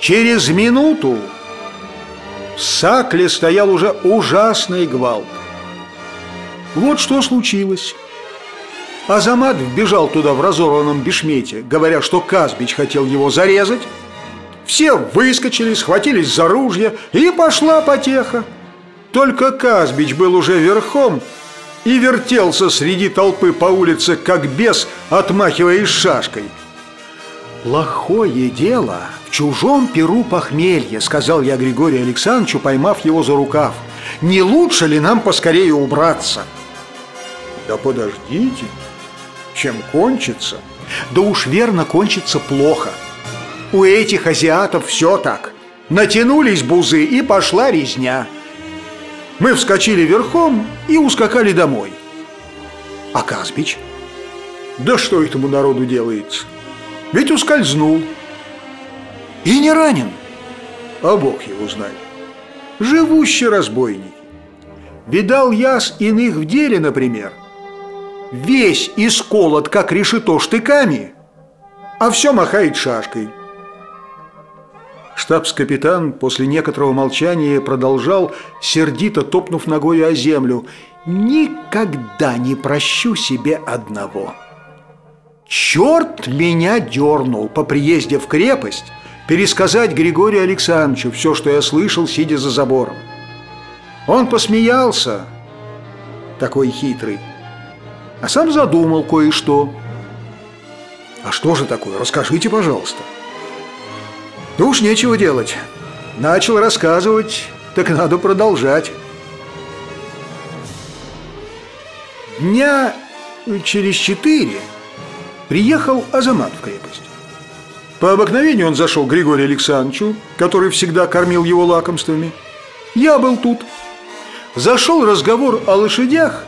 Через минуту в Сакле стоял уже ужасный гвалт. Вот что случилось. Азамат вбежал туда в разорванном бешмете, говоря, что Казбич хотел его зарезать. Все выскочили, схватились за ружья, и пошла потеха. Только Казбич был уже верхом и вертелся среди толпы по улице, как бес, отмахиваясь шашкой. «Плохое дело в чужом перу похмелье», — сказал я Григорию Александровичу, поймав его за рукав. «Не лучше ли нам поскорее убраться?» «Да подождите», чем кончится? Да уж верно, кончится плохо. У этих азиатов все так. Натянулись бузы и пошла резня. Мы вскочили верхом и ускакали домой. А Казбич? Да что этому народу делается? Ведь ускользнул. И не ранен. А Бог его знает. Живущий разбойник. Видал я с иных в деле, например – весь исколот, как решето, штыками, а все махает шашкой. Штабс-капитан после некоторого молчания продолжал, сердито топнув ногой о землю. «Никогда не прощу себе одного. Черт меня дернул по приезде в крепость пересказать Григорию Александровичу все, что я слышал, сидя за забором. Он посмеялся, такой хитрый, а сам задумал кое-что. А что же такое? Расскажите, пожалуйста. Да уж нечего делать. Начал рассказывать, так надо продолжать. Дня через четыре приехал Азамат в крепость. По обыкновению он зашел к Григорию Александровичу, который всегда кормил его лакомствами. Я был тут. Зашел разговор о лошадях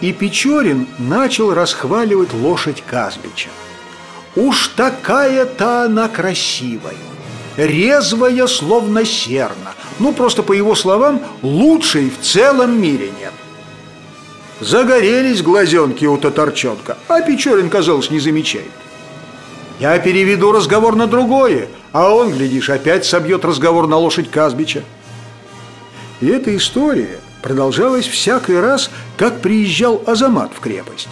и Печорин начал расхваливать лошадь Казбича. «Уж такая-то она красивая, резвая, словно серна. Ну, просто по его словам, лучшей в целом мире нет». Загорелись глазенки у татарчонка, а Печорин, казалось, не замечает. Я переведу разговор на другое, а он, глядишь, опять собьет разговор на лошадь Казбича. И эта история – продолжалось всякий раз, как приезжал Азамат в крепость.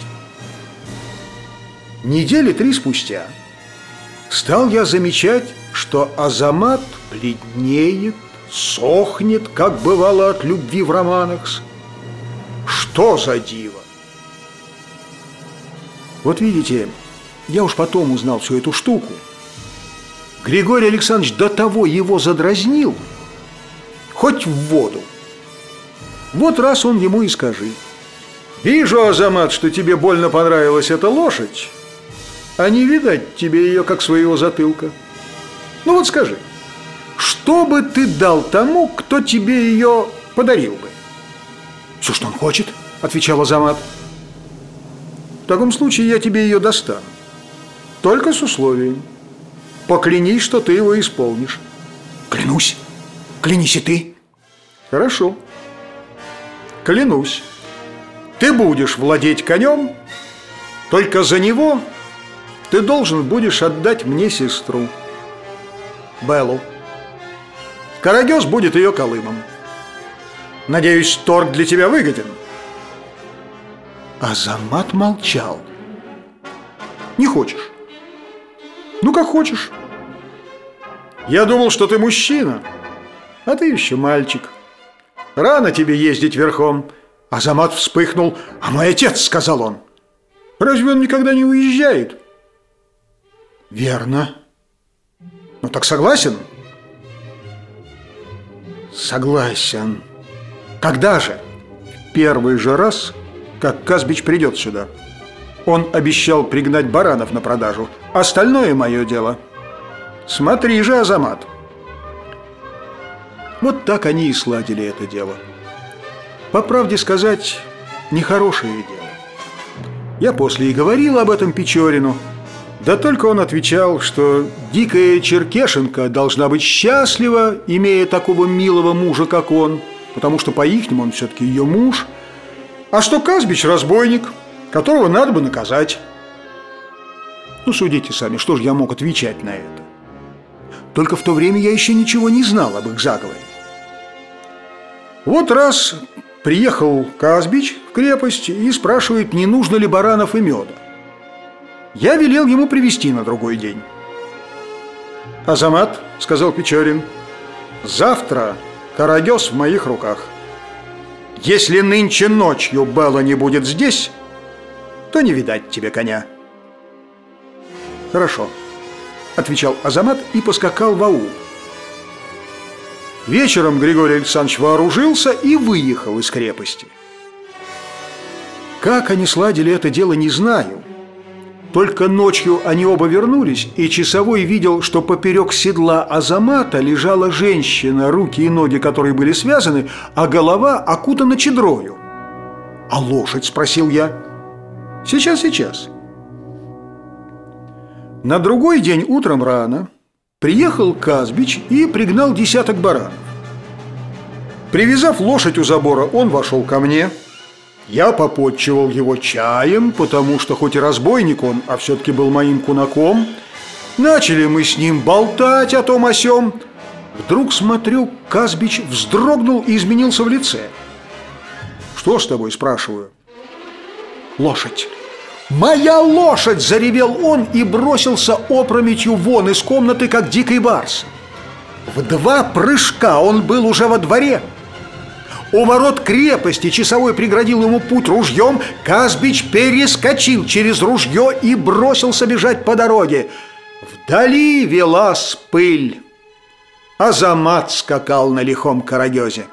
Недели три спустя стал я замечать, что Азамат бледнеет, сохнет, как бывало от любви в романах. Что за диво! Вот видите, я уж потом узнал всю эту штуку. Григорий Александрович до того его задразнил, хоть в воду. Вот раз он ему и скажи. Вижу, Азамат, что тебе больно понравилась эта лошадь, а не видать тебе ее как своего затылка. Ну вот скажи, что бы ты дал тому, кто тебе ее подарил бы? Все, что он хочет, отвечал Азамат. В таком случае я тебе ее достану. Только с условием. Поклянись, что ты его исполнишь. Клянусь. Клянись и ты. Хорошо клянусь, ты будешь владеть конем, только за него ты должен будешь отдать мне сестру, Беллу. Карагес будет ее колымом. Надеюсь, торг для тебя выгоден. Азамат молчал. Не хочешь? Ну, как хочешь. Я думал, что ты мужчина, а ты еще мальчик. Рано тебе ездить верхом. Азамат вспыхнул. А мой отец, сказал он. Разве он никогда не уезжает? Верно. Ну так согласен? Согласен. Когда же? Первый же раз, как Казбич придет сюда. Он обещал пригнать баранов на продажу. Остальное мое дело. Смотри же, Азамат. Вот так они и сладили это дело. По правде сказать, нехорошее дело. Я после и говорил об этом Печорину, да только он отвечал, что дикая черкешенка должна быть счастлива, имея такого милого мужа, как он, потому что по-ихнему он все-таки ее муж, а что Казбич – разбойник, которого надо бы наказать. Ну, судите сами, что же я мог отвечать на это? Только в то время я еще ничего не знал об их заговоре. Вот раз приехал Казбич в крепость и спрашивает, не нужно ли баранов и меда. Я велел ему привезти на другой день. «Азамат», — сказал Печорин, — «завтра Карагес в моих руках. Если нынче ночью Белла не будет здесь, то не видать тебе коня». «Хорошо», — отвечал Азамат и поскакал в аул. Вечером Григорий Александрович вооружился и выехал из крепости. Как они сладили это дело, не знаю. Только ночью они оба вернулись, и часовой видел, что поперек седла Азамата лежала женщина, руки и ноги которой были связаны, а голова окутана чедрою. «А лошадь?» – спросил я. «Сейчас, сейчас». На другой день утром рано приехал Казбич и пригнал десяток баранов. Привязав лошадь у забора, он вошел ко мне. Я попотчевал его чаем, потому что хоть и разбойник он, а все-таки был моим кунаком. Начали мы с ним болтать о том о сём. Вдруг смотрю, Казбич вздрогнул и изменился в лице. «Что с тобой?» – спрашиваю. «Лошадь». «Моя лошадь!» – заревел он и бросился опрометью вон из комнаты, как дикий барс. В два прыжка он был уже во дворе – у ворот крепости часовой преградил ему путь ружьем, Казбич перескочил через ружье и бросился бежать по дороге. Вдали велась пыль. Азамат скакал на лихом карагезе.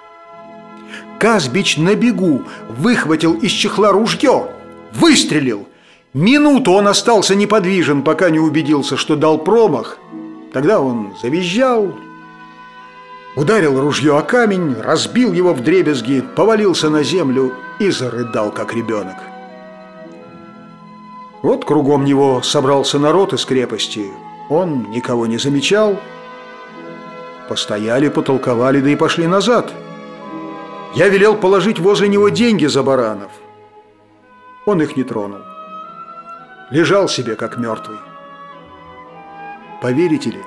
Казбич на бегу выхватил из чехла ружье, выстрелил. Минуту он остался неподвижен, пока не убедился, что дал промах. Тогда он завизжал, Ударил ружье о камень, разбил его в дребезги, повалился на землю и зарыдал, как ребенок. Вот кругом него собрался народ из крепости. Он никого не замечал. Постояли, потолковали, да и пошли назад. Я велел положить возле него деньги за баранов. Он их не тронул. Лежал себе, как мертвый. Поверите ли,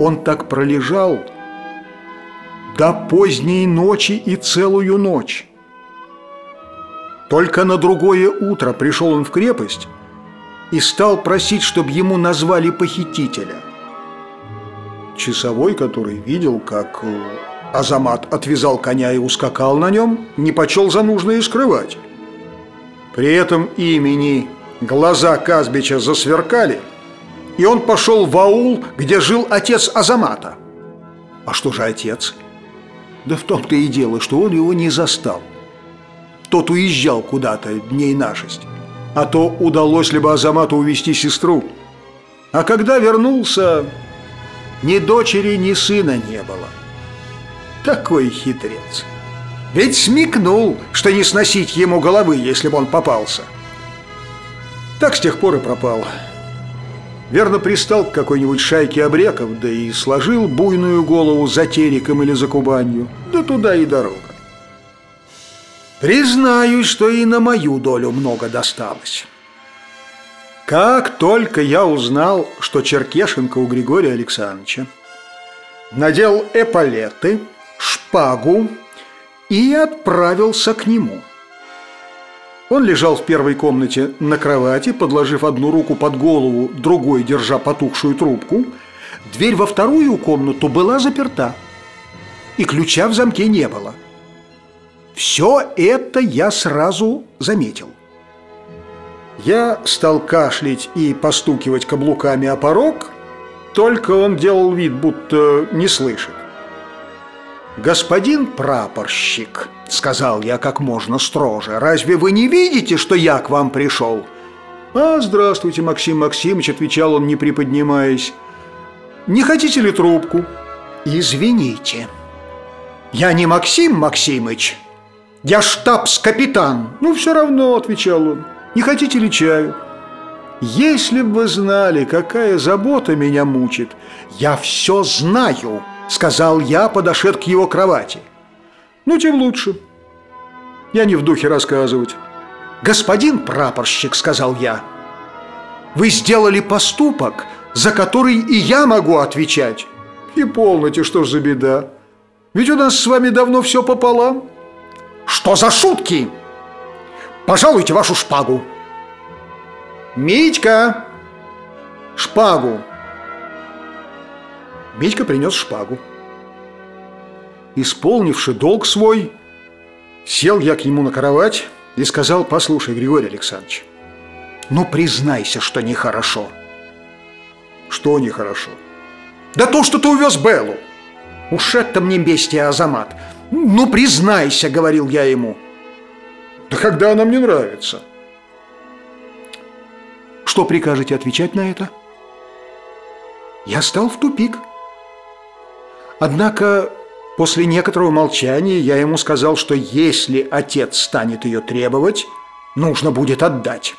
он так пролежал, до поздней ночи и целую ночь. Только на другое утро пришел он в крепость и стал просить, чтобы ему назвали похитителя. Часовой, который видел, как э, Азамат отвязал коня и ускакал на нем, не почел за нужное скрывать. При этом имени глаза Казбича засверкали, и он пошел в аул, где жил отец Азамата. А что же отец? Да в том-то и дело, что он его не застал. Тот уезжал куда-то дней на шесть. А то удалось ли бы Азамату увести сестру. А когда вернулся, ни дочери, ни сына не было. Такой хитрец. Ведь смекнул, что не сносить ему головы, если бы он попался. Так с тех пор и пропал. Верно пристал к какой-нибудь шайке обреков, да и сложил буйную голову за териком или за кубанью, да туда и дорога. Признаюсь, что и на мою долю много досталось. Как только я узнал, что Черкешенко у Григория Александровича, надел эполеты, шпагу и отправился к нему – он лежал в первой комнате на кровати, подложив одну руку под голову, другой держа потухшую трубку. Дверь во вторую комнату была заперта, и ключа в замке не было. Все это я сразу заметил. Я стал кашлять и постукивать каблуками о порог, только он делал вид, будто не слышит. «Господин прапорщик», — сказал я как можно строже, «разве вы не видите, что я к вам пришел?» «А, здравствуйте, Максим Максимович», — отвечал он, не приподнимаясь. «Не хотите ли трубку?» «Извините, я не Максим Максимыч, я штабс-капитан». «Ну, все равно», — отвечал он, — «не хотите ли чаю?» «Если бы вы знали, какая забота меня мучит, я все знаю», – сказал я, подошед к его кровати. «Ну, тем лучше. Я не в духе рассказывать». «Господин прапорщик», – сказал я, – «вы сделали поступок, за который и я могу отвечать. И полноте, что ж за беда. Ведь у нас с вами давно все пополам. Что за шутки? Пожалуйте вашу шпагу. Митька! Шпагу! Митька принес шпагу. Исполнивши долг свой, сел я к нему на кровать и сказал, послушай, Григорий Александрович, ну признайся, что нехорошо. Что нехорошо? Да то, что ты увез Беллу. Уж это мне бестия Азамат. Ну признайся, говорил я ему. Да когда она мне нравится. Что прикажете отвечать на это? Я стал в тупик. Однако после некоторого молчания я ему сказал, что если отец станет ее требовать, нужно будет отдать.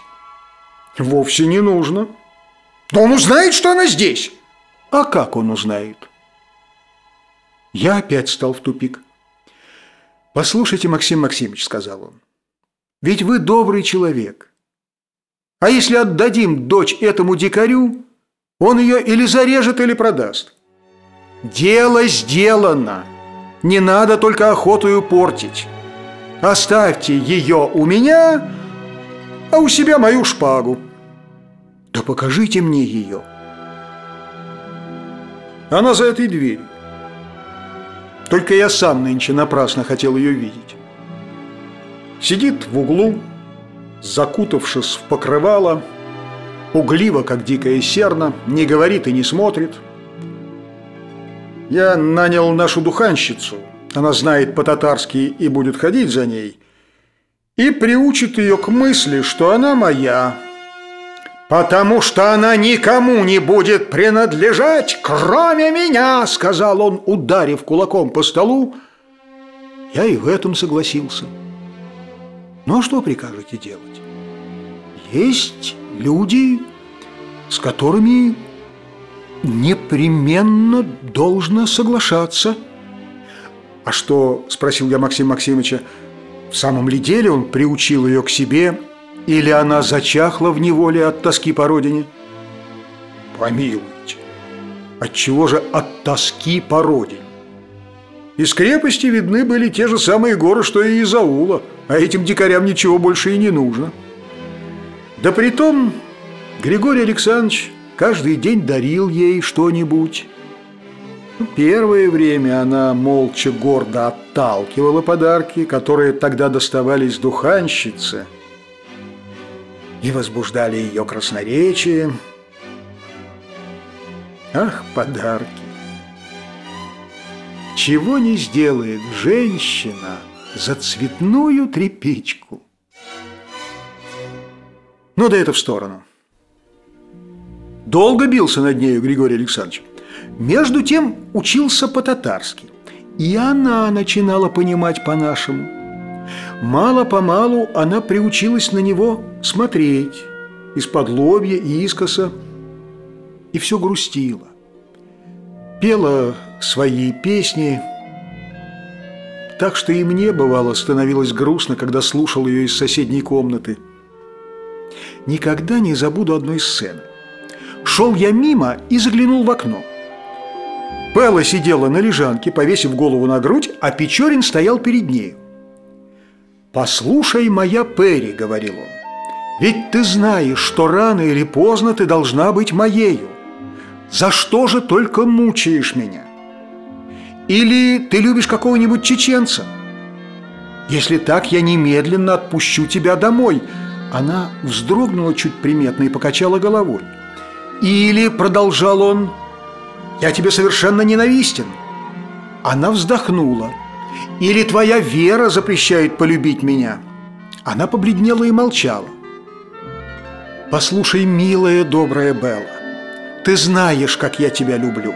Вовсе не нужно. Да он узнает, что она здесь. А как он узнает? Я опять стал в тупик. «Послушайте, Максим Максимович», — сказал он, — «ведь вы добрый человек. А если отдадим дочь этому дикарю, он ее или зарежет, или продаст. Дело сделано. Не надо только охоту портить. Оставьте ее у меня, а у себя мою шпагу. Да покажите мне ее. Она за этой дверью. Только я сам нынче напрасно хотел ее видеть. Сидит в углу, закутавшись в покрывало, угливо, как дикая серна, не говорит и не смотрит. Я нанял нашу духанщицу, она знает по-татарски и будет ходить за ней, и приучит ее к мысли, что она моя, «Потому что она никому не будет принадлежать, кроме меня!» Сказал он, ударив кулаком по столу. Я и в этом согласился. Ну а что прикажете делать? Есть люди, с которыми непременно должно соглашаться. А что, спросил я Максима Максимовича, в самом ли деле он приучил ее к себе или она зачахла в неволе от тоски по родине? Помилуйте, отчего же от тоски по родине? Из крепости видны были те же самые горы, что и из аула, а этим дикарям ничего больше и не нужно. Да притом Григорий Александрович каждый день дарил ей что-нибудь. Первое время она молча гордо отталкивала подарки, которые тогда доставались духанщице – и возбуждали ее красноречие. Ах, подарки! Чего не сделает женщина за цветную тряпичку? Ну да это в сторону. Долго бился над нею Григорий Александрович. Между тем учился по-татарски. И она начинала понимать по-нашему. Мало-помалу она приучилась на него смотреть из-под лобья и искоса, и все грустила. Пела свои песни, так что и мне, бывало, становилось грустно, когда слушал ее из соседней комнаты. Никогда не забуду одной сцены. Шел я мимо и заглянул в окно. Белла сидела на лежанке, повесив голову на грудь, а Печорин стоял перед нею. «Послушай, моя Перри», — говорил он, — «ведь ты знаешь, что рано или поздно ты должна быть моею. За что же только мучаешь меня? Или ты любишь какого-нибудь чеченца? Если так, я немедленно отпущу тебя домой». Она вздрогнула чуть приметно и покачала головой. «Или, — продолжал он, — я тебе совершенно ненавистен». Она вздохнула. Или твоя вера запрещает полюбить меня?» Она побледнела и молчала. «Послушай, милая, добрая Белла, ты знаешь, как я тебя люблю.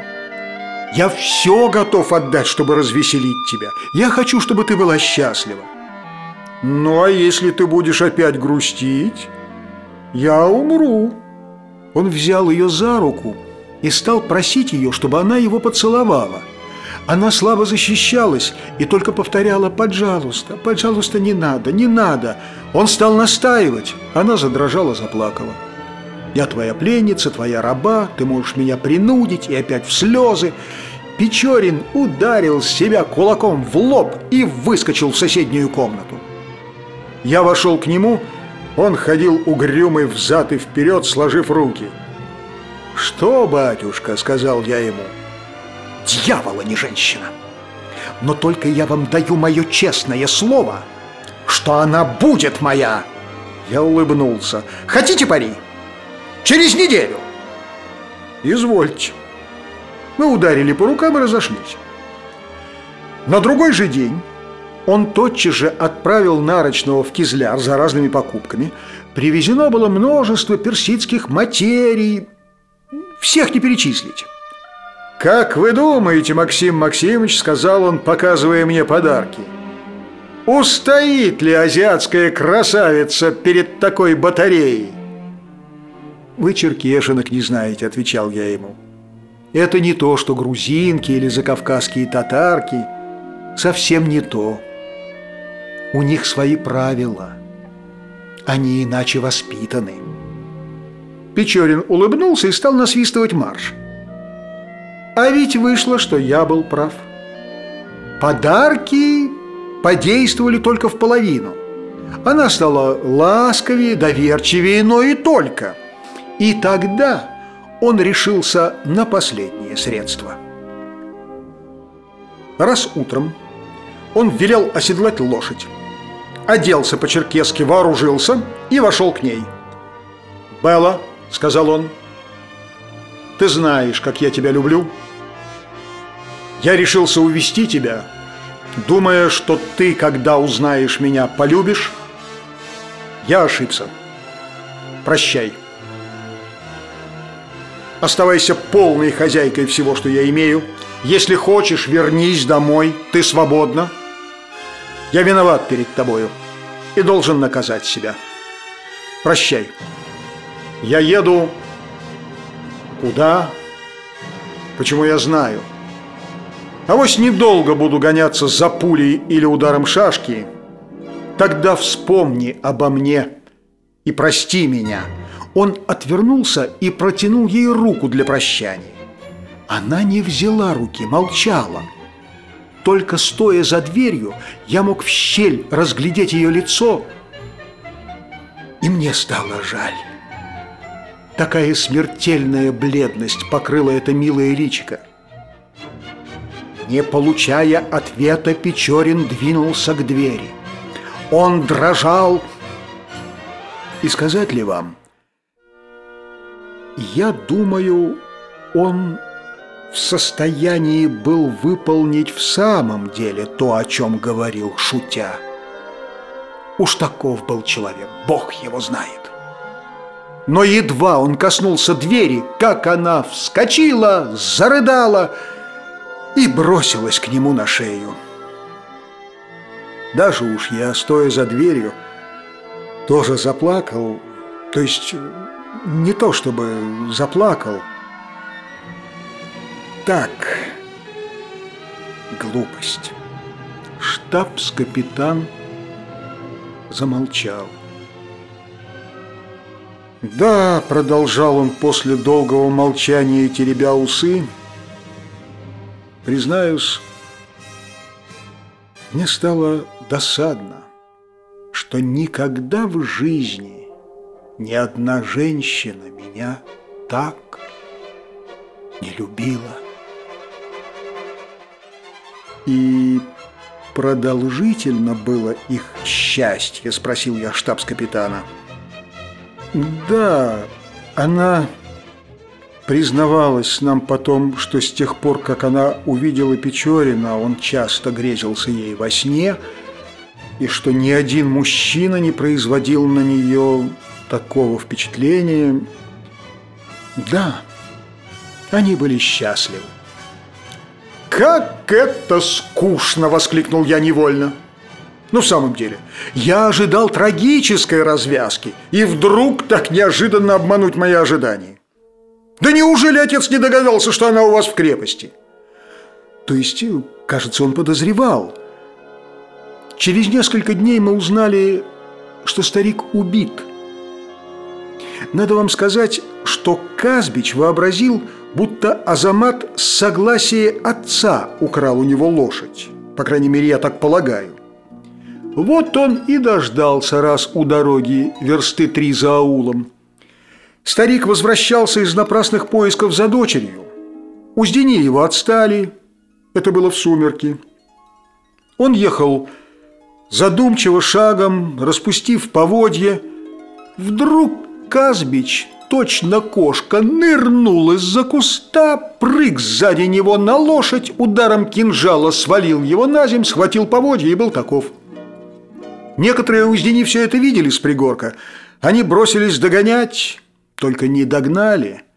Я все готов отдать, чтобы развеселить тебя. Я хочу, чтобы ты была счастлива. Ну, а если ты будешь опять грустить, я умру». Он взял ее за руку и стал просить ее, чтобы она его поцеловала – она слабо защищалась и только повторяла «пожалуйста, пожалуйста, не надо, не надо». Он стал настаивать. Она задрожала, заплакала. Я твоя пленница, твоя раба, ты можешь меня принудить и опять в слезы. Печорин ударил себя кулаком в лоб и выскочил в соседнюю комнату. Я вошел к нему, он ходил угрюмый взад и вперед, сложив руки. «Что, батюшка?» — сказал я ему. «Дьявола, не женщина! Но только я вам даю мое честное слово, что она будет моя!» Я улыбнулся. «Хотите пари?» Через неделю!» «Извольте». Мы ударили по рукам и разошлись. На другой же день он тотчас же отправил Нарочного в Кизляр за разными покупками. Привезено было множество персидских материй. Всех не перечислить. «Как вы думаете, Максим Максимович, — сказал он, показывая мне подарки, — устоит ли азиатская красавица перед такой батареей?» «Вы черкешинок не знаете», – отвечал я ему. «Это не то, что грузинки или закавказские татарки. Совсем не то. У них свои правила. Они иначе воспитаны». Печорин улыбнулся и стал насвистывать марш. А ведь вышло, что я был прав. Подарки подействовали только в половину. Она стала ласковее, доверчивее, но и только – и тогда он решился на последнее средство. Раз утром он велел оседлать лошадь, оделся по-черкесски, вооружился и вошел к ней. «Белла», — сказал он, — «ты знаешь, как я тебя люблю. Я решился увести тебя, думая, что ты, когда узнаешь меня, полюбишь. Я ошибся. Прощай». Оставайся полной хозяйкой всего, что я имею. Если хочешь, вернись домой, ты свободна. Я виноват перед тобою и должен наказать себя. Прощай. Я еду... Куда? Почему я знаю? А вось недолго буду гоняться за пулей или ударом шашки. Тогда вспомни обо мне и прости меня». Он отвернулся и протянул ей руку для прощания. Она не взяла руки, молчала. Только стоя за дверью, я мог в щель разглядеть ее лицо, и мне стало жаль. Такая смертельная бледность покрыла это милое личико. Не получая ответа, Печорин двинулся к двери. Он дрожал. И сказать ли вам, я думаю, он в состоянии был выполнить в самом деле то, о чем говорил, шутя. Уж таков был человек, Бог его знает. Но едва он коснулся двери, как она вскочила, зарыдала и бросилась к нему на шею. Даже уж я, стоя за дверью, тоже заплакал, то есть не то чтобы заплакал. Так, глупость. Штабс-капитан замолчал. «Да», — продолжал он после долгого молчания, теребя усы, «признаюсь, мне стало досадно, что никогда в жизни ни одна женщина меня так не любила. И продолжительно было их счастье, спросил я штабс-капитана. Да, она признавалась нам потом, что с тех пор, как она увидела Печорина, он часто грезился ей во сне, и что ни один мужчина не производил на нее такого впечатления. Да, они были счастливы. «Как это скучно!» – воскликнул я невольно. Ну, в самом деле, я ожидал трагической развязки, и вдруг так неожиданно обмануть мои ожидания. Да неужели отец не догадался, что она у вас в крепости? То есть, кажется, он подозревал. Через несколько дней мы узнали, что старик убит – Надо вам сказать, что Казбич вообразил, будто Азамат с согласия отца украл у него лошадь. По крайней мере, я так полагаю. Вот он и дождался раз у дороги, версты три за аулом. Старик возвращался из напрасных поисков за дочерью. Уздени его отстали. Это было в сумерки. Он ехал задумчиво шагом, распустив поводья. Вдруг Казбич, точно кошка, нырнул из-за куста, прыг сзади него на лошадь, ударом кинжала свалил его на земь, схватил поводья и был таков. Некоторые уздени все это видели с пригорка. Они бросились догонять, только не догнали –